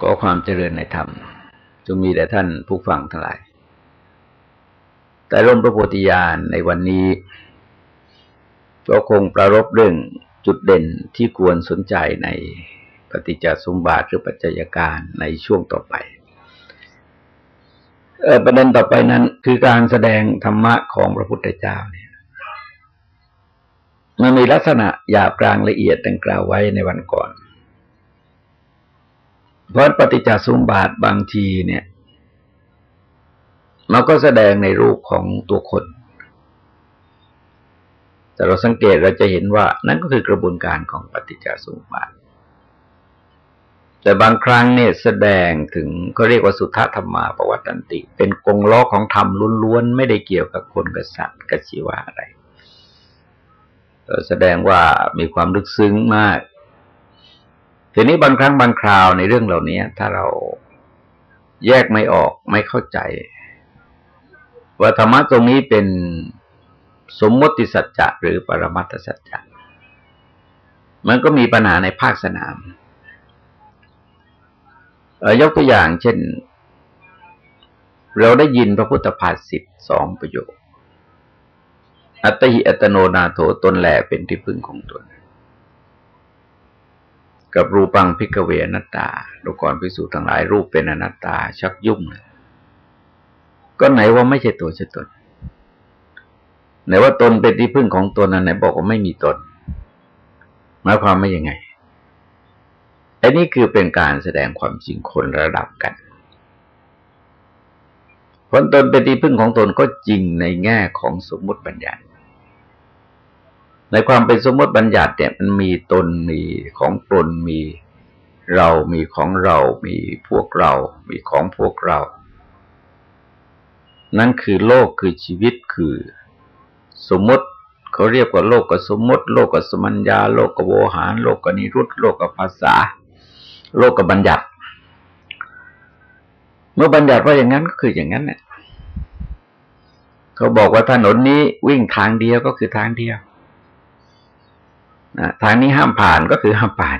ก็ความเจริญในธรรมจงมีแด่ท่านผู้ฟังทั้งหลาย แต่ร่มพระโพธิญาณในวันนี้ ก็คงประรบเรื่องจุดเด่นที่ควรสนใจในปฏิจจสมบาทหรือปัจจัยการในช่วงต่อไปประเด็นต่อไปนั้นคือการแสดงธรรมะของพระพุทธเจ้าเนี่ยมันมีลักษณะหยาบกลางละเอียดดังกล่าวไว้ในวันก่อน เพราะปฏิจจสมบาทบางทีเนี่ยมันก็แสดงในรูปของตัวคน แต่เราสังเกตเราจะเห็นว่า นั่นก็คือกระบวนการของปฏิจจสมบาท แต่บางครั้งเนี่ยแสดงถึงเขาเรียกว่าสุทธธรรมาประวัตันติ เป็นกงล้อของธรรมล้วนๆ ไม่ได้เกี่ยวกับคนกับสัตว์กับชีวะอะไรแสดงว่ามีความลึกซึ้งมาก ทีนี้บางครั้งบางคราวในเรื่องเหล่านี้ถ้าเราแยกไม่ออกไม่เข้าใจ ว่าธรรมะตรงนี้เป็นสมมติสัจจะหรือปรมัตถสัจจะมันก็มีปัญหาในภาคสนามยกตัวอย่างเช่น เราได้ยินพระพุทธภาษิตสองประโยค อัตหิอัตโนนาโถตนแหลเป็นที่พึ่งของตน กับรูปังพิกเวนัตตาดูก่อนพิสูจน์ทั้งหลายรูปเป็นอนัตตาชักยุ่งเลยก็ไหนว่าไม่ใช่ตัวใช่ตนไหนว่าตนเป็นที่พึ่งของตนอันไหนบอกว่าไม่มีตนหมายความไม่ยังไงอันนี้คือเป็นการแสดงความจริงคนระดับกันผลตนเป็นที่พึ่งของตนก็จริงในแง่ของสมมุติบัญญัติ ในความเป็นสมมติบัญญัติเนี่ยมันมีตนมีของตนมีเรามีของเรา มีพวกเรา มีของพวกเรา นั่นคือโลกคือชีวิตคือสมมติเขาเรียกว่าโลกกับสมมติ โลกกับสมัญญา โลกกับโวหาร โลกกับนิรุตโลกกับภาษา โลกกับบัญญัติ เมื่อบัญญัติว่าอย่างนั้นก็คืออย่างนั้นเนี่ยเขาบอกว่าถนนนี้วิ่งทางเดียวก็คือทางเดียว นะทางนี้ห้ามผ่านก็คือห้ามผ่าน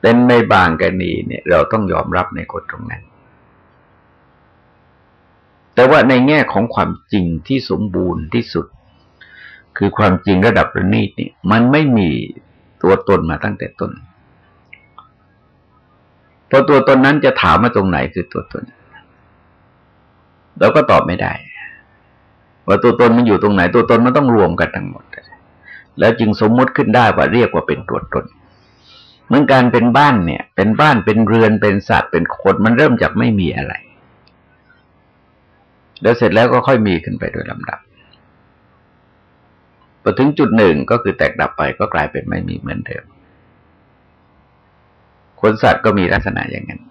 เป็นในบางกรณีเนี่ย เราต้องยอมรับในกฎตรงนั้น แต่ว่าในแง่ของความจริงที่สมบูรณ์ที่สุด คือความจริงระดับประณีตนี่มันไม่มีตัวตนมาตั้งแต่ต้นพราะตัวตนนั้นจะถามมาตรงไหนคือตัวตน เราก็ตอบไม่ได้ ว่าตัวตนมันอยู่ตรงไหน ตัวตนมันต้องรวมกันทั้งหมด แล้วจึงสมมติขึ้นได้ว่าเรียกว่าเป็นตัวตน เหมือนการเป็นบ้านเนี่ย เป็นบ้านเป็นเรือนเป็นสัตว์เป็นคนมันเริ่มจากไม่มีอะไร แล้วเสร็จแล้วก็ค่อยมีขึ้นไปโดยลำดับพอถึงจุดหนึ่งก็คือแตกดับไปก็กลายเป็นไม่มีเหมือนเดิมคนสัตว์ก็มีลักษณะอย่างนั้น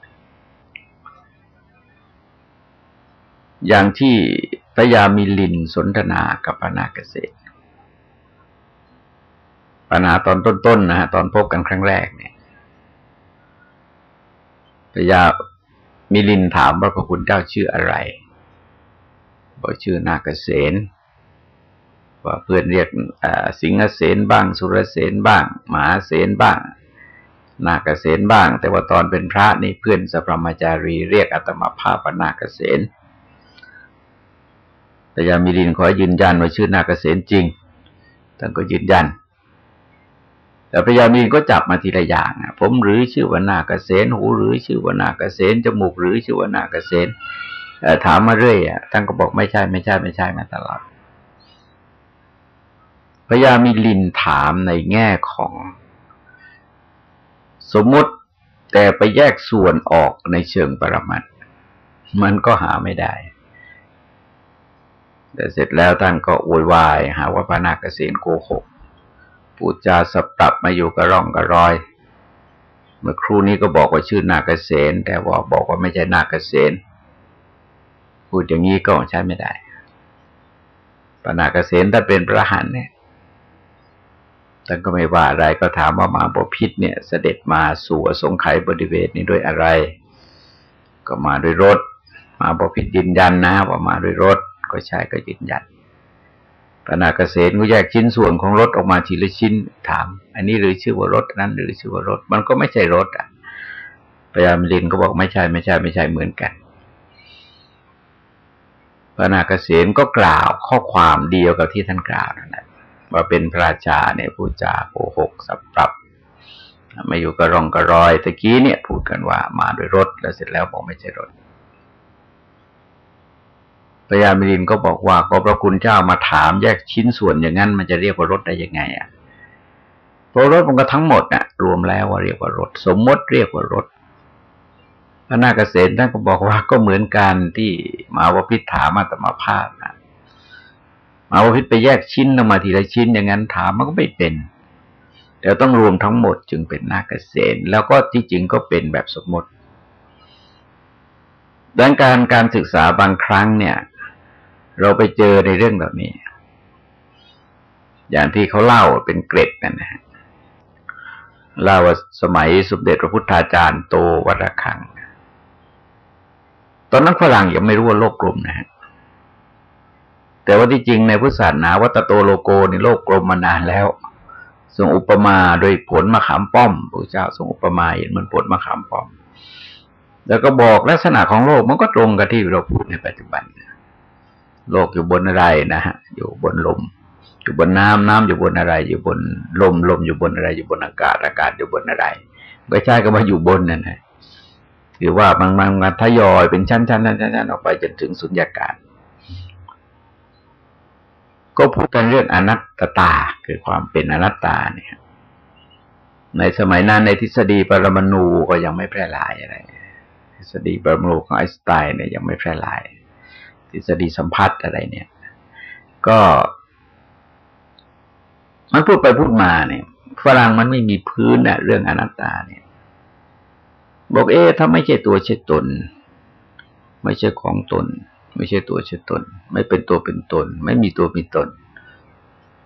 อย่างที่พระยามีลินสนทนากับปนาเกษตร ปัญหาตอนต้นๆนะฮะตอนพบกันครั้งแรกเนี่ยพระยามิลินถามว่าพระคุณเจ้าชื่ออะไรบอกชื่อนาเกษตรว่าเพื่อนเรียกสิงห์เสนบ้าง สุรเสนบ้างหมาเสนบ้าง นาเกษตบ้าง แต่ว่าตอนเป็นพระนี่เพื่อนสัพมาจารีเรียกอัตมาภาพนาเกษตแต่ยามิรินขอยืนยันว่าชื่อนาเกษตจริงท่านก็ยืนยัน แต่พระยามีนก็จับมาทีละอย่างผมหรือชื่อว่านาเกษตหูหรือชื่อว่านาเกษตจมูกหรือชื่อว่านาเกษตถามมาเรื่อยอะท่านก็บอกไม่ใช่ไม่ใช่ไม่ใช่มาตลอดพระยามิลินถามในแง่ของ สมมุติแต่ไปแยกส่วนออกในเชิงปรมัตมันก็หาไม่ได้ แต่เสร็จแล้วท่านก็โวยวาย หาว่าพระนาคเษนโกหก ปูจาสับตับมาอยู่กระร่องกระรอย เมื่อครู่นี้ก็บอกว่าชื่อนาคเษนแต่ว่าบอกว่าไม่ใช่นาคเษนพูดอย่างนี้ก็ใช้ไม่ได้พระนาคเษนถ้าเป็นพระหันเนี่ยท่านก็ไม่ว่าอะไรก็ถามว่ามาบพิษเนี่ย เสด็จมาสู่สงไขยบริเวณนี้ด้วยอะไร ก็มาด้วยรถ มาบพิษยืนยันนะว่ามาด้วยรถ ก็ใช่ก็ยืนยัน พนาเกษตรก็แยกชิ้นส่วนของรถออกมาทีละชิ้นถาม อันนี้หรือชื่อว่ารถนั้นหรือชื่อว่ารถ มันก็ไม่ใช่รถอะพญามิลินก็บอกไม่ใช่ไม่ใช่ไม่ใช่เหมือนกันพระนาคเษนก็กล่าวข้อความเดียวกับที่ท่านกล่าวนั่นแหละว่าเป็นพระราชาเนี่ยพูดจาโกหกสับปรับมาอยู่กระรองกระรอยตะกี้เนี่ย พูดกันว่ามาโดยรถแล้วเสร็จแล้วบอกไม่ใช่รถ พญามิลินก็บอกว่าก็พระคุณเจ้ามาถามแยกชิ้นส่วนอย่างนั้น มันจะเรียกว่ารถได้ยังไงอะเพราะรถมันก็ทั้งหมดน่ะ รวมแล้วว่าเรียกว่ารถ สมมติเรียกว่ารถพระนาคเษนท่านก็บอกว่าก็เหมือนกันที่มาวพิถามาตมาภาพนะมาวพิษไปแยกชิ้นออกมาทีละชิ้นอย่างนั้นถามมันก็ไม่เป็นแต่ต้องรวมทั้งหมดจึงเป็นนาคเษนแล้วก็ที่จริงก็เป็นแบบสมมติดังการการศึกษาบางครั้งเนี่ย เราไปเจอในเรื่องแบบนี้ อย่างที่เขาเล่าเป็นเกร็ดกันนะฮะเล่าว่าสมัยสมเด็จพระพุทธาจารย์โตวัดระฆัง ตอนนั้นฝรั่งยังไม่รู้ว่าโลกกลมนะฮะแต่ว่าที่จริงในพุทธศาสนาวัตโตโลโกในโลกกลมมานานแล้วทรงอุปมาโดยผลมะขามป้อมพระเจ้าทรงอุปมาเห็นมือนผลมะขามป้อม แล้วก็บอกลักษณะของโลกมันก็ตรงกับที่เราพูดในปัจจุบัน โลกอยู่บนอะไรนะฮะอยู่บนลม อยู่บนน้ำน้ำอยู่บนอะไร อยู่บนลมลมอยู่บนอะไร อยู่บนอากาศอากาศอยู่บนอะไรไม่ใช่ก็มาอยู่บนนั่นแหละหรือว่าบางบางทยอยเป็นชั้นชั้นชั้นชั้นออกไปจนถึงสุญญากาศ ก็พูดกันเรื่องอนัตตาคือความเป็นอนัตตาเนี่ย ในสมัยนั้นในทฤษฎีปรมาณูก็ยังไม่แพร่หลายอะไรทฤษฎีปรมาณูของไอน์สไตน์เนี่ยยังไม่แพร่หลาย ทฤษฎีสัมพัทธ์อะไรเนี่ย ก็ มันพูดไปพูดมาเนี่ยฝรั่งมันไม่มีพื้นอะเรื่องอนัตตาเนี่ย บอกเอ๊ะถ้าไม่ใช่ตัวใช่ตน ไม่ใช่ของตน ไม่ใช่ตัวใช่ตน ไม่เป็นตัวเป็นตน ไม่มีตัวมีตน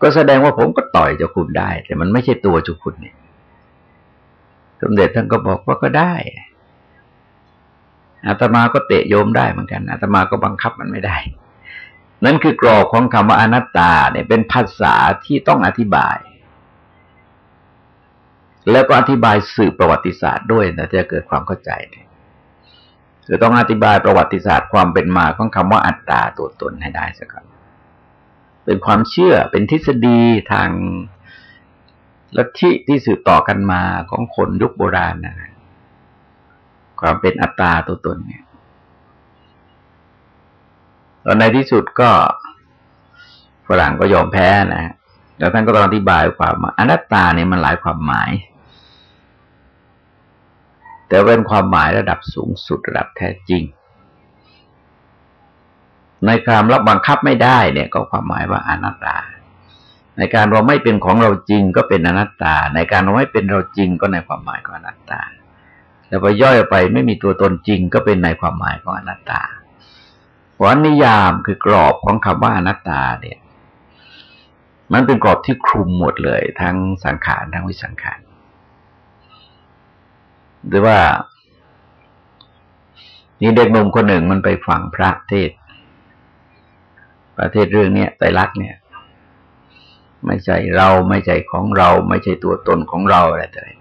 ก็แสดงว่าผมก็ต่อยเจ้าคุณได้ แต่มันไม่ใช่ตัวเจ้าคุณเนี่ยสมเด็จท่านก็บอกว่าก็ได้ อาตมาก็เตะโยมได้เหมือนกันอาตมาก็บังคับมันไม่ได้ นั่นคือกรอบของคำว่าอนัตตาเนี่ยเป็นภาษาที่ต้องอธิบาย แล้วก็อธิบายสื่อประวัติศาสตร์ด้วยนะจะเกิดความเข้าใจคือต้องอธิบายประวัติศาสตร์ความเป็นมาของคำว่าอัตตาตัวตนให้ได้สักครั้งเป็นความเชื่อเป็นทฤษฎีทางลัทธิที่สืบต่อกันมาของคนยุคโบราณนะ ความเป็นอัตตาตัวตนเนี่ยตอนในที่สุดก็ฝรั่งก็ยอมแพ้นะแล้วท่านก็ต้องอธิบายความว่าอนัตตาเนี่ยมันหลายความหมาย แต่เป็นความหมายระดับสูงสุดระดับแท้จริง ในการรับบังคับไม่ได้เนี่ย ก็ความหมายว่าอนัตตา ในการเราไม่เป็นของเราจริงก็เป็นอนัตตา ในการเราไม่เป็นเราจริงก็ในความหมายของอนัตตา แต่พอย่อยออกไปไม่มีตัวตนจริงก็เป็นในความหมายของอนัตตาเพราะนิยามคือกรอบของคำว่าอนัตตาเนี่ย มันเป็นกรอบที่คลุมหมดเลย ทั้งสังขารทั้งวิสังขารหรือว่านี่เด็กหนุ่มคนหนึ่งมันไปฟังพระเทศ ประเทศเรื่องเนี้ยไตรลักษณ์เนี่ย ไม่ใช่เราไม่ใช่ของเรา ไม่ใช่ตัวตนของเราอะไรต่ออะไรเ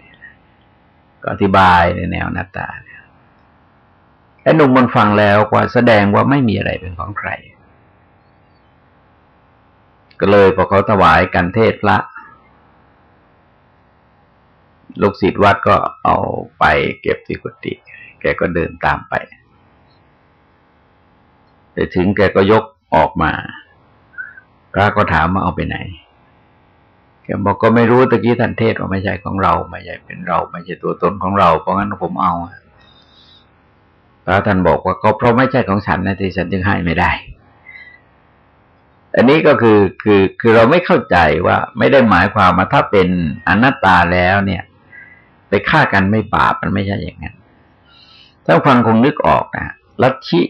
นี่ย ก็อธิบายในแนวหน้าตาเนี่ยไอ้หนุ่มมันฟังแล้วว่าแสดงว่าไม่มีอะไรเป็นของใคร ก็เลยพอเขาถวายกันเทศพระลูกศิษย์วัดก็เอาไปเก็บที่กุฏิแกก็เดินตามไปไปถึงแกก็ยกออกมา พระก็ถามว่าเอาไปไหน แกบอกก็ไม่รู้ตะกี้ท่านเทศว่าไม่ใช่ของเรา ไม่ใช่เป็นเรา ไม่ใช่ตัวตนของเรา เพราะงั้นผมเอาพระท่านบอกว่าก็เพราะไม่ใช่ของฉันนะที่ฉันจึงให้ไม่ได้ อันนี้ก็คือคือคือเราไม่เข้าใจว่าไม่ได้หมายความว่าถ้าเป็นอนัตตาแล้วเนี่ย ไปฆ่ากันไม่บาปมันไม่ใช่อย่างนั้นถ้าฟังคงนึกออกนะลัทธิ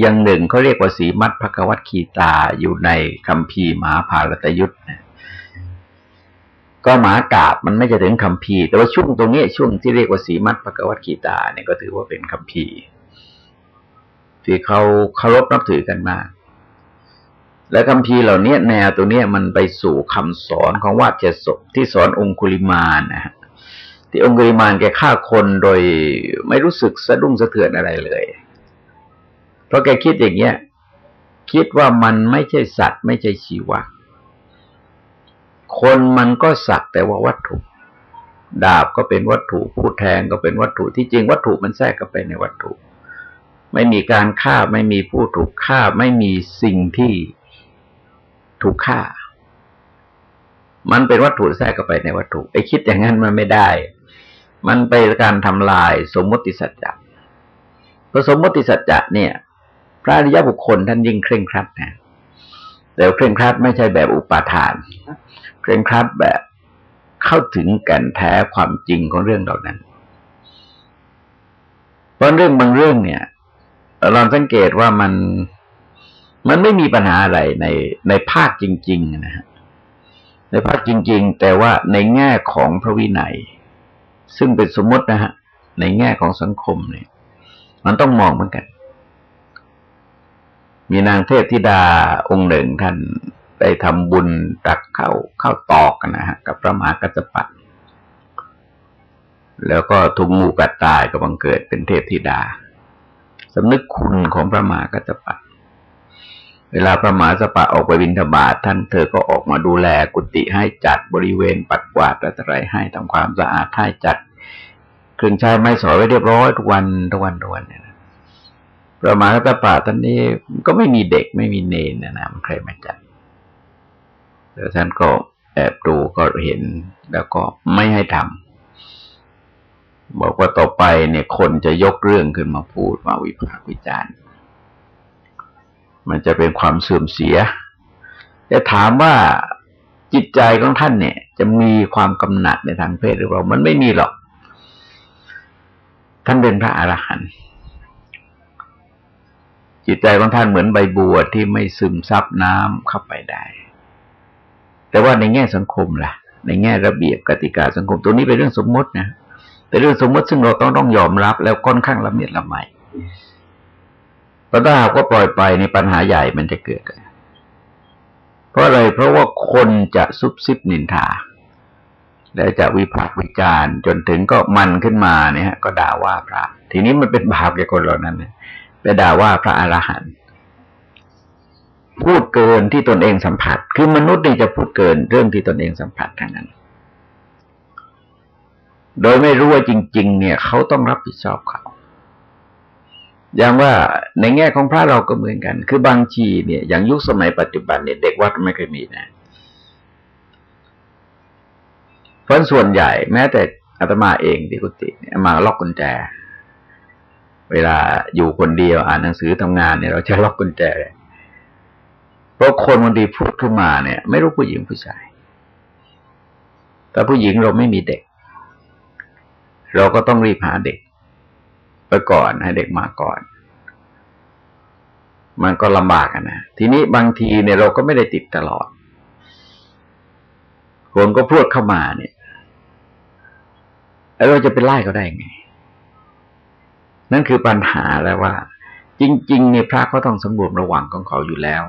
อย่างหนึ่งเขาเรียกว่าสีมัดภกวัตคีตาอยู่ในคำพีมหาภารตยุทธ์นะ ก็หมากาบมันไม่จะถึงคำพีแต่ว่าช่วงตรงนี้ช่วงที่เรียกว่าสีมัดภกวัตคีตาเนี่ยก็ถือว่าเป็นคำพีที่เขาเคารพนับถือกันมาก และคำพีเหล่านี้แนวตัวนี้มันไปสู่คำสอนของวาดเจศที่สอนองคุลิมานะฮะที่องค์กริมานแกฆ่าคนโดยไม่รู้สึกสะดุ้งสะเทือนอะไรเลย เพราะแกคิดอย่างเงี้ยคิดว่ามันไม่ใช่สัตว์ ไม่ใช่ชีวะ คนมันก็สักแต่ว่าวัตถุ ดาบก็เป็นวัตถุผู้แทงก็เป็นวัตถุที่จริงวัตถุมันแทรกเข้าไปในวัตถุ ไม่มีการฆ่าไม่มีผู้ถูกฆ่าไม่มีสิ่งที่ถูกฆ่า มันเป็นวัตถุแทรกเข้าไปในวัตถุไอ้คิดอย่างนั้นมันไม่ได้ มันเป็นการทำลายสมมติสัจจะพระสมมติสัจจะเนี่ย พระอริยบุคคลท่านยิ่งเคร่งครัดนะแต่เคร่งครัดไม่ใช่แบบอุปาทาน เคร่งครัดแบบเข้าถึงแก่นแท้ความจริงของเรื่องเหล่านั้น เพราะเรื่องบางเรื่องเนี่ย เราสังเกตว่ามันมันไม่มีปัญหาอะไรในในภาคจริง ๆ นะฮะในภาคจริง ๆ แต่ว่าในแง่ของพระวินัย ซึ่งเป็นสมมตินะฮะในแง่ของสังคมเนี่ย มันต้องมองเหมือนกัน มีนางเทพธิดาองค์หนึ่งท่าน ไปทำบุญตักเข้าเข้าตอกนะฮะ กับพระมหากัจจปัตแล้วก็ถูกงูกัดตายก็บังเกิดเป็นเทพธิดาสำนึกคุณของพระมหากัจจปัตเวลาพระมหาสปะออกไปบินทบาทท่านเธอก็ออกมาดูแลกุฏิให้จัดบริเวณปัดกวาดอะไรให้ทำความสะอาดให้จัดเครื่องใช้ไม้สอยไว้เรียบร้อยทุกวันทุกวันทุกวันเนี่ยพระมหาสปะท่านนี้ก็ไม่มีเด็กไม่มีเนนนะนะมันใครมาจัด แล้วท่านก็แอบดูก็เห็น แล้วก็ไม่ให้ทำบอกว่าต่อไปเนี่ยคนจะยกเรื่องขึ้นมาพูดมาวิพากษ์วิจารณ์ มันจะเป็นความเสื่อมเสีย จะถามว่าจิตใจของท่านเนี่ย จะมีความกำหนัดในทางเพศหรือเปล่า มันไม่มีหรอก ท่านเป็นพระอรหันต์จิตใจของท่านเหมือนใบบัวที่ไม่ซึมซับน้ำเข้าไปได้ แต่ว่าในแง่สังคมล่ะ ในแง่ระเบียบกติกาสังคมตัวนี้เป็นเรื่องสมมตินะเป็นเรื่องสมมติซึ่งเราต้องต้องยอมรับ แล้วค่อนข้างละเมียดละไมราะถ้าหากว่าปล่อยไปในปัญหาใหญ่มันจะเกิดเพราะอะไรเพราะว่าคนจะซุบซิบนินทาแล้วจะวิพากษ์วิจารณ์จนถึงก็มันขึ้นมาเนี่ยก็ด่าว่าพระ ทีนี้มันเป็นบาปแก่คนเหล่านั้นไปด่าว่าพระอรหันต์ พูดเกินที่ตนเองสัมผัส คือมนุษย์นี่จะพูดเกินเรื่องที่ตนเองสัมผัสทั้งนั้น โดยไม่รู้ว่าจริง ๆ เนี่ยเขาต้องรับผิดชอบเขา อย่างว่าในแง่ของพระเราก็เหมือนกัน คือบางทีเนี่ย อย่างยุคสมัยปัจจุบันเนี่ยเด็กวัดไม่เคยมีนะเพราะส่วนใหญ่แม้แต่อาตมาเองที่กุฏิเนี่ยมาล็อกกุญแจ เวลาอยู่คนเดียวอ่านหนังสือทำงานเนี่ยเราจะล็อกกุญแจเพ ราะคนบางทีพูดขึ้นมาเนี่ย ไม่รู้ผู้หญิงผู้ชายแต่ผู้หญิงเราไม่มีเด็ก เราก็ต้องรีบหาเด็ก ไปก่อนให้เด็กมาก่อน มันก็ลำบากนะ ทีนี้บางทีเนี่ยเราก็ไม่ได้ติดตลอด คนก็พูดเข้ามาเนี่ยแล้วเราจะไปไล่เขาได้ไง นั่นคือปัญหาแล้วว่า จริงๆเนี่ยพระก็ต้องสำรวมระวังของเขาอยู่แล้ว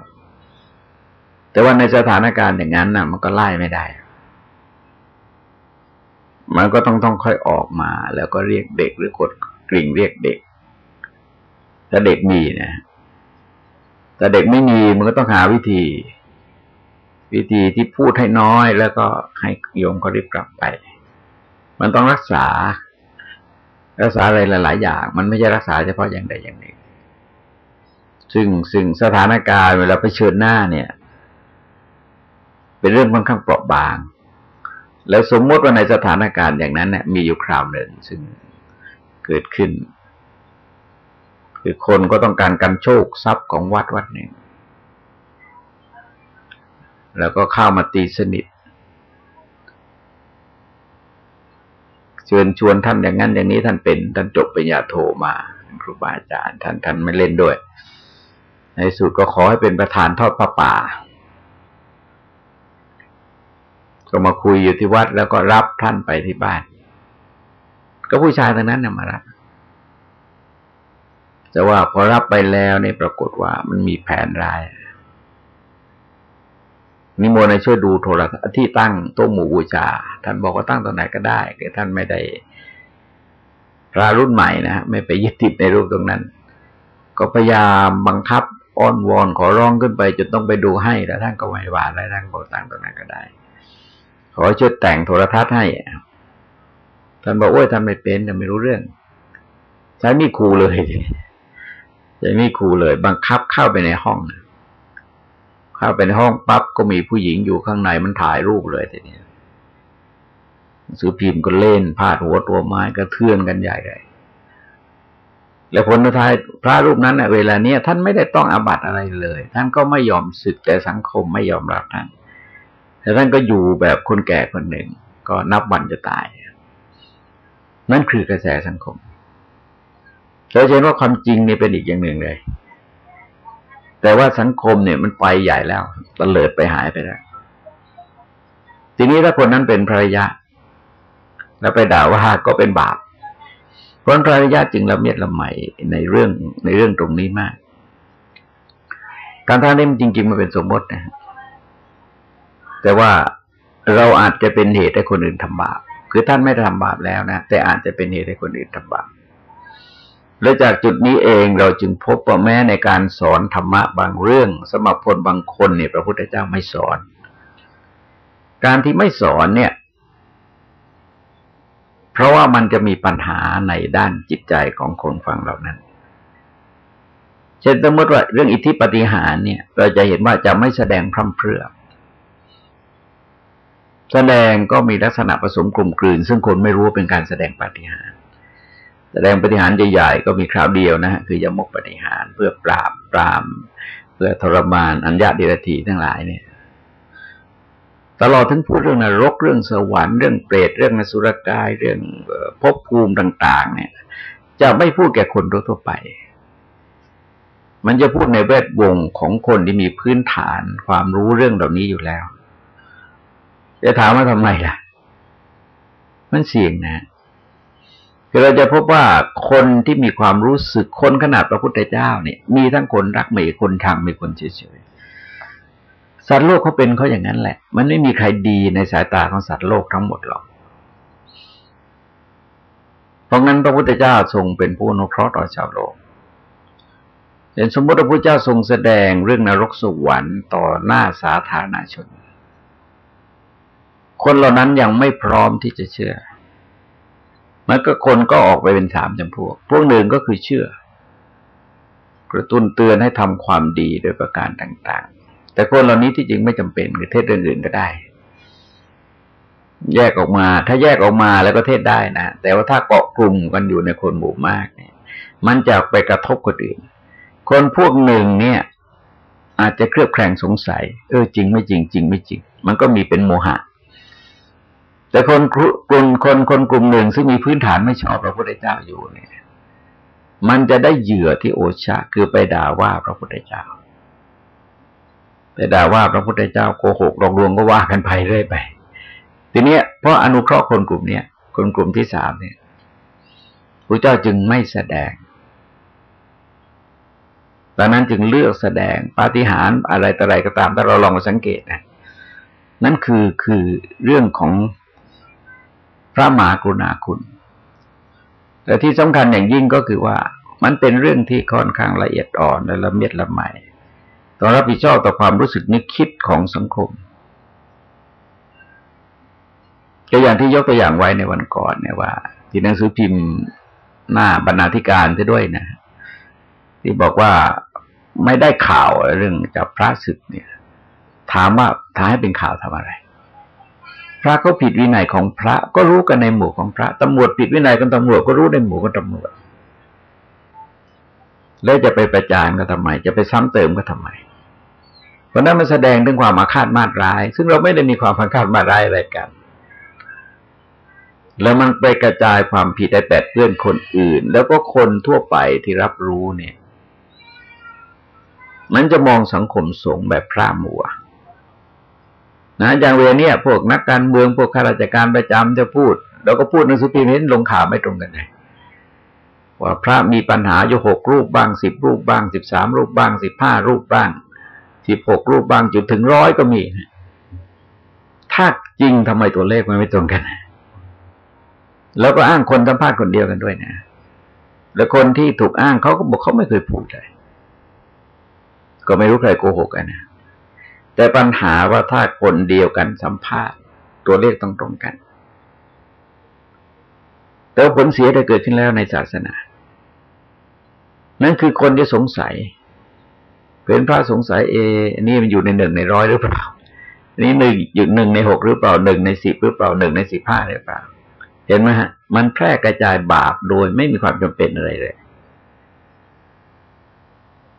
แต่ว่าในสถานการณ์อย่างนั้นน่ะ มันก็ไล่ไม่ได้ มันก็ต้องต้องค่อยออกมา แล้วก็เรียกเด็กหรือกดกริ่งเรียกเด็ก ถ้าเด็กมีนะแต่เด็กไม่มีมันก็ต้องหาวิธี วิธีที่พูดให้น้อย แล้วก็ให้โยมก็รีบกลับไป มันต้องรักษา รักษาอะไรหลาย ๆ อย่าง มันไม่ใช่รักษาเฉพาะอย่างใดอย่างหนึ่งซึ่งซึ่งสถานการณ์เวลาไปเชิญหน้าเนี่ย เป็นเรื่องค่อนข้างเปราะบาง แล้วสมมติว่าในสถานการณ์อย่างนั้นเนี่ยมีอยู่คราวหนึ่งซึ่งเกิดขึ้น คือคนก็ต้องการกันโชคทรัพย์ของวัดวัดหนึ่ง แล้วก็เข้ามาตีสนิทเชิญชวนท่านอย่างนั้นอย่างนี้ท่านเป็นท่านจบปริญญาโทมาครูบาอาจารย์ท่านท่านไม่เล่นด้วย ในสุดก็ขอให้เป็นประธานทอดพระป่า ก็มาคุยอยู่ที่วัด แล้วก็รับท่านไปที่บ้าน ก็ผู้ชายทั้งนั้นนมารับแต่ว่าพอรับไปแล้วเนี่ยปรากฏว่ามันมีแผนร้ายนิมนต์ให้ช่วยดูโทรทัศน์ที่ตั้งโต๊ะหมู่บูชา ท่านบอกว่าตั้งตรงไหนก็ได้แต่ท่านไม่ได้พระรุ่นใหม่นะไม่ไปยึดติดในรูปตรงนั้น ก็พยายามบังคับอ้อนวอนขอร้องขึ้นไปจนต้องไปดูให้แล้วท่านก็ไม่หวานแล้วท่านบอกตั้งตรงนั้นก็ได้ ขอช่วยแต่งโทรทัศน์ให้ท่านบอกโอ้ยท่านไม่เป็นแต่ไม่รู้เรื่อง ใช้มีครูเลยใช้มีครูเลย บังคับเข้าไปในห้อง เข้าไปในห้องปั๊บก็มีผู้หญิงอยู่ข้างในมันถ่ายรูปเลยทีนี้สือพิมพ์ก็เล่นพาดหัวตัวไม้ก็เทือนกันใหญ่เลยแล้วผลท้ายพระรูปนั้นเวลาเนี้ยท่านไม่ได้ต้องอาบัตอะไรเลย ท่านก็ไม่ยอมสึกแต่สังคมไม่ยอมรับท่าน แต่ท่านก็อยู่แบบคนแก่คนหนึ่ง ก็นับวันจะตาย นั่นคือกระแสสังคมเราเห็นว่าความจริงนี่เป็นอีกอย่างหนึ่งเลย แต่ว่าสังคมเนี่ยมันไปใหญ่แล้วตะเลิดไปหายไปแล้ว ทีนี้ถ้าคนนั้นเป็นภรรยา แล้วไปด่าว่าก็เป็นบาป เพราะภรรยาจึงละเมียดละไมในเรื่องในเรื่องตรงนี้มาก การทำนี่มันจริง ๆมันเป็นสมมตินะ แต่ว่าเราอาจจะเป็นเหตุให้คนอื่นทำบาป คือท่านไม่ทำบาปแล้วนะ แต่อาจจะเป็นเหตุให้คนอื่นทำบาป และจากจุดนี้เองเราจึงพบว่าแม้ในการสอนธรรมะบางเรื่องสมคนบางคนเนี่ยพระพุทธเจ้าไม่สอน การที่ไม่สอนเนี่ย เพราะว่ามันจะมีปัญหาในด้านจิตใจของคนฟังเหล่านั้นเช่นสมมติว่าเรื่องอิทธิปฏิหารเนี่ย เราจะเห็นว่าจะไม่แสดงพร่ำเพรื่อ แสดงก็มีลักษณะผสมกลมกลืน ซึ่งคนไม่รู้เป็นการแสดงปฏิหารแสดงปฏิหารใหญ่ๆก็มีคราวเดียวนะฮะคือยมกปฏิหารเพื่อปราบปราม เพื่อทรมานอัญญาดิรถีทั้งหลายเนี่ย ตลอดถึงพูดเรื่องนรกเรื่องสวรรค์เรื่องเปรตเรื่องนสุรกายเรื่องภพภูมิต่าง ๆ เนี่ย จะไม่พูดแก่คนทั่วไป มันจะพูดในแวดวงของคนที่มีพื้นฐานความรู้เรื่องเหล่านี้อยู่แล้ว จะถามว่าทำไมล่ะ มันเสี่ยงนะคือเราจะพบว่าคนที่มีความรู้สึกคนขนาดพระพุทธเจ้าเนี่ย มีทั้งคนรักมีคนชังมีคนเฉยๆสัตว์โลกเขาเป็นเขาอย่างนั้นแหละ มันไม่มีใครดีในสายตาของสัตว์โลกทั้งหมดหรอกเพราะงั้นพระพุทธเจ้าทรงเป็นผู้นุเคราะห์ต่อชาวโลกเห็นสมมติพระพุทธเจ้าทรงแสดงเรื่องนรกสวรรค์ต่อหน้าสาธารณชน คนเหล่านั้นยังไม่พร้อมที่จะเชื่อ มันก็คนก็ออกไปเป็นสามจำพวก พวกหนึ่งก็คือเชื่อ กระตุ้นเตือนให้ทำความดีโดยประการต่าง ๆ แต่คนเหล่านี้ที่จริงไม่จำเป็นคือเทศเรื่องอื่นก็ได้ แยกออกมา ถ้าแยกออกมาแล้วก็เทศได้นะ แต่ว่าถ้าเกาะกลุ่มกันอยู่ในคนหมู่มากเนี่ย มันจะไปกระทบคนอื่น คนพวกหนึ่งเนี่ย อาจจะเครือบแคลงสงสัย เออจริงไม่จริงจริงไม่จริง มันก็มีเป็นโมหะ แต่คนกลุ่มคนคนกลุ่มหนึ่งซึ่งมีพื้นฐานไม่ชอบพระพุทธเจ้าอยู่เนี่ย มันจะได้เหยื่อที่โอชะคือไปด่าว่าพระพุทธเจ้า ไปด่าว่าพระพุทธเจ้าโกหกหลอกลวงก็ว่ากันไปเรื่อยไป ทีนี้เพราะอนุเคราะห์คนกลุ่มเนี้ยคนกลุ่มที่สามเนี่ยพระเจ้าจึงไม่แสดงดังนั้นจึงเลือกแสดงปาฏิหาริย์อะไรต่ออะไรก็ตามถ้าเราลองมาสังเกตนะนั่นคือคือเรื่องของ พระมหากรุณาคุณ แต่ที่สำคัญอย่างยิ่งก็คือว่ามันเป็นเรื่องที่ค่อนข้างละเอียดอ่อนและละเมียดละไมต้องรับผิดชอบต่อความรู้สึกนึกคิดของสังคมก็อย่างที่ยกตัวอย่างไว้ในวันก่อนเนี่ยว่า ที่หนังสือพิมพ์หน้าบรรณาธิการจะด้วยนะ ที่บอกว่าไม่ได้ข่าวเรื่องจับพระศึกเนี่ย ถามว่าท้าให้เป็นข่าวทำอะไร ระก็ผิดวินัยของพระก็รู้กันในหมู่ของพระตำรวจผิดวินัยกันตำรวจก็รู้ในหมู่ของตำรวจ แล้วจะไปประจานก็ทำไม จะไปซ้ำเติมก็ทำไม เพราะนั้นมันแสดงถึงความอาฆาตมาตร้าย ซึ่งเราไม่ได้มีความอาฆาตมาตร้ายอะไรกัน แล้วมันไปกระจายความผิดได้แปดเพื่อนคนอื่น แล้วก็คนทั่วไปที่รับรู้เนี่ย มันจะมองสังคมสงแบบพระมัว นะอย่างเวลานี้พวกนักการเมืองพวกข้าราชการประจำจะพูดเราก็พูดในสุพิมพ์ลงข่าวไม่ตรงกันเลยว่าพระมีปัญหาอยู่หกรูปบ้างสิบรูปบ้างสิบสามรูปบ้างสิบห้ารูปบ้างสิบหกรูปบ้างจุดถึงร้อยก็มีถ้าจริงทำไมตัวเลขมันไม่ตรงกัน แล้วก็อ้างคนสัมภาษณ์คนเดียวกันด้วยนะแล้วคนที่ถูกอ้างเขาก็บอกเขาไม่เคยพูดเลยก็ไม่รู้ใครโกหกกันนะ แต่ปัญหาว่าถ้าคนเดียวกันสัมภาษณ์ ตัวเลขต้องตรงกัน แต่ผลเสียได้เกิดขึ้นแล้วในศาสนา นั่นคือคนที่สงสัย เป็นพระสงสัยเอนนี้มันอยู่ในหนึ่งในร้อยหรือเปล่า นี่หนึ่งอยู่หนึ่งในหกหรือเปล่าหนึ่งในสิบหรือเปล่าหนึ่งในสิบห้าหรือเปล่า เห็นไหมฮะ มันแพร่กระจายบาปโดยไม่มีความจำเป็นอะไรเลย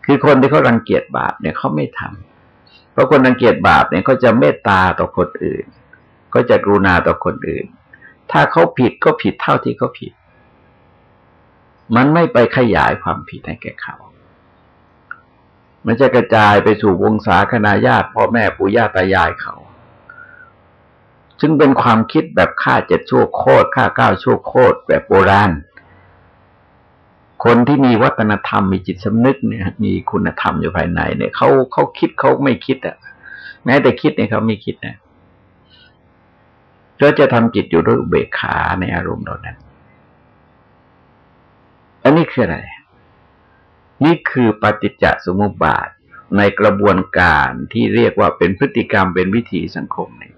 คือคนที่เขารังเกียจบาปเนี่ยเขาไม่ทำ เพราะคนรังเกียจบาปเนี่ยเขาจะเมตตาต่อคนอื่นก็จะกรุณาต่อคนอื่น ถ้าเขาผิดก็ผิดเท่าที่เขาผิด มันไม่ไปขยายความผิดให้แก่เขา มันจะกระจายไปสู่วงศาคณาญาติพ่อแม่ปู่ย่าตายายเขาซึ่งเป็นความคิดแบบฆ่าเจ็ดชั่วโคตรฆ่าเก้าชั่วโคตรแบบโบราณ คนที่มีวัฒนธรรมมีจิตสำนึกเนี่ย มีคุณธรรมอยู่ภายในเนี่ยเขาเขาคิดเขาไม่คิดอะ แม้แต่คิดเนี่ยเขาไม่คิดนะเราจะทำจิตอยู่ด้วยอุเบกขาในอารมณ์เหล่านั้น อันนี้คืออะไร นี่คือปฏิจจสมุปบาทในกระบวนการที่เรียกว่าเป็นพฤติกรรมเป็นวิถีสังคมนี่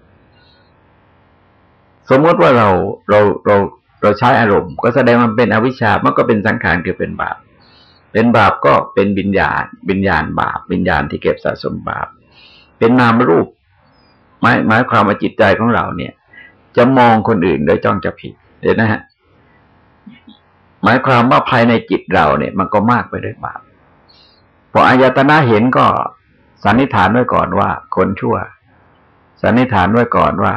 สมมติว่าเราเราเรา เราใช้อารมณ์ ก็แสดงมันเป็นอวิชชามันก็เป็นสังขารคือเป็นบาป เป็นบาปก็เป็นวิญญาณวิญญาณบาปวิญญาณที่เก็บสะสมบาป เป็นนามรูปหมายหมายความว่าจิตใจของเราเนี่ย จะมองคนอื่นโดยจ้องจะผิดเดี๋ยวนะฮะหมายความว่าภายในจิตเราเนี่ย มันก็มากไปด้วยบาปพออายตนะเห็นก็สันนิษฐานไว้ก่อนว่า คนชั่ว สันนิษฐานไว้ก่อนว่า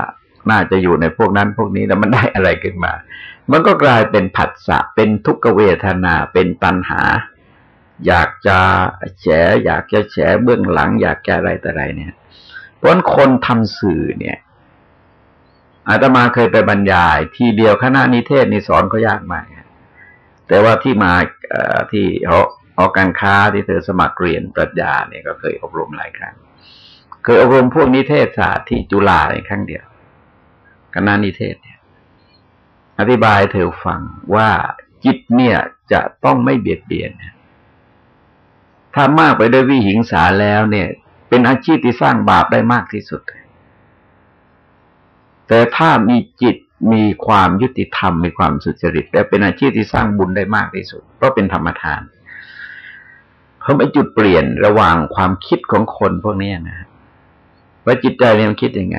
น่าจะอยู่ในพวกนั้นพวกนี้แล้วมันได้อะไรขึ้นมา มันก็กลายเป็นผัสสะเป็นทุกขเวทนาเป็นตัณหา อยากจะแฉอยากจะแฉเบื้องหลัง อยากจะอะไรแต่ไรเนี่ย เพราะคนทำสื่อเนี่ยอาตมาเคยไปบรรยาย ทีเดียวคณะนิเทศนี่สอนเขายากมากแต่ว่าที่มาที่หอกการค้าที่เธอสมัครเรียนปรัชญาเนี่ยก็เคยอบรมหลายครั้งเคยอบรมพวกนิเทศศาสตร์ที่จุฬาในครั้งเดียวคณะนิเทศเนี่ย ธิบายเธอฟังว่าจิตเนี่ยจะต้องไม่เบียดเบียน ถ้ามากไปด้วยวิหิงสาแล้วเนี่ย เป็นอาชีพที่สร้างบาปได้มากที่สุด แต่ถ้ามีจิตมีความยุติธรรมมีความสุจริต และเป็นอาชีพที่สร้างบุญได้มากที่สุด เพราะเป็นธรรมทานเขาไปจุดเปลี่ยนระหว่างความคิดของคนพวกนี้นะว่าจิตใจเนี่ยมันคิดยังไง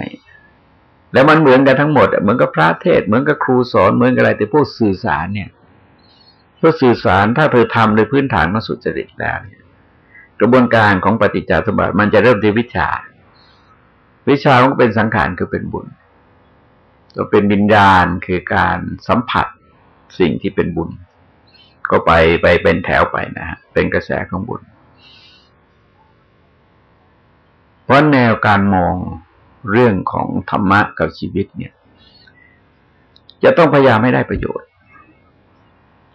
แล้วมันเหมือนกันทั้งหมดเหมือนกับพระเทศ เหมือนกับครูสอนเหมือนกับอะไรแต่พวกสื่อสารเนี่ยพวกสื่อสารถ้าเธอทำโดยพื้นฐานของสุจริตแล้วเนี่ยกระบวนการของปฏิจจสมบัติมันจะเริ่มที่วิชา วิชามันก็เป็นสังขารคือเป็นบุญก็เป็นวิญญาณคือการสัมผัสสิ่งที่เป็นบุญ ก็ไปไปเป็นแถวไปนะฮะเป็นกระแสของบุญเพราะแนวการมอง เรื่องของธรรมะกับชีวิตเนี่ย จะต้องพยายามไม่ได้ประโยชน์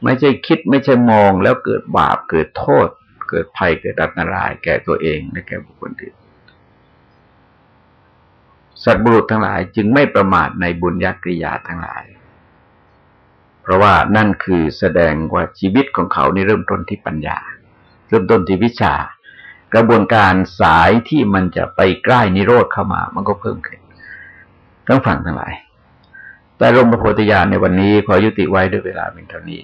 ไม่ใช่คิดไม่ใช่มองแล้วเกิดบาปเกิดโทษ เกิดภัยเกิดอันตราย แก่ตัวเองและแก่บุคคลอื่นสัตว์บุรุษทั้งหลายจึงไม่ประมาทในบุญญากริยาทั้งหลาย เพราะว่านั่นคือแสดงว่าชีวิตของเขานี่เริ่มต้นที่ปัญญา เริ่มต้นที่วิชา กระบวนการสายที่มันจะไปใกล้นิโรธเข้ามา มันก็เพิ่มขึ้นทั้งฝั่งทั้งหลาย แต่ลมพระโพธิญาณในวันนี้ขอยุติไว้ด้วยเวลาเป็นเท่านี้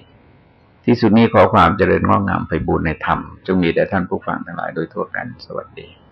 ที่สุดนี้ขอความเจริญงอกงามไปบุญในธรรม จงมีแด่ท่านผู้ฟังทั้งหลายโดยทั่วกัน สวัสดี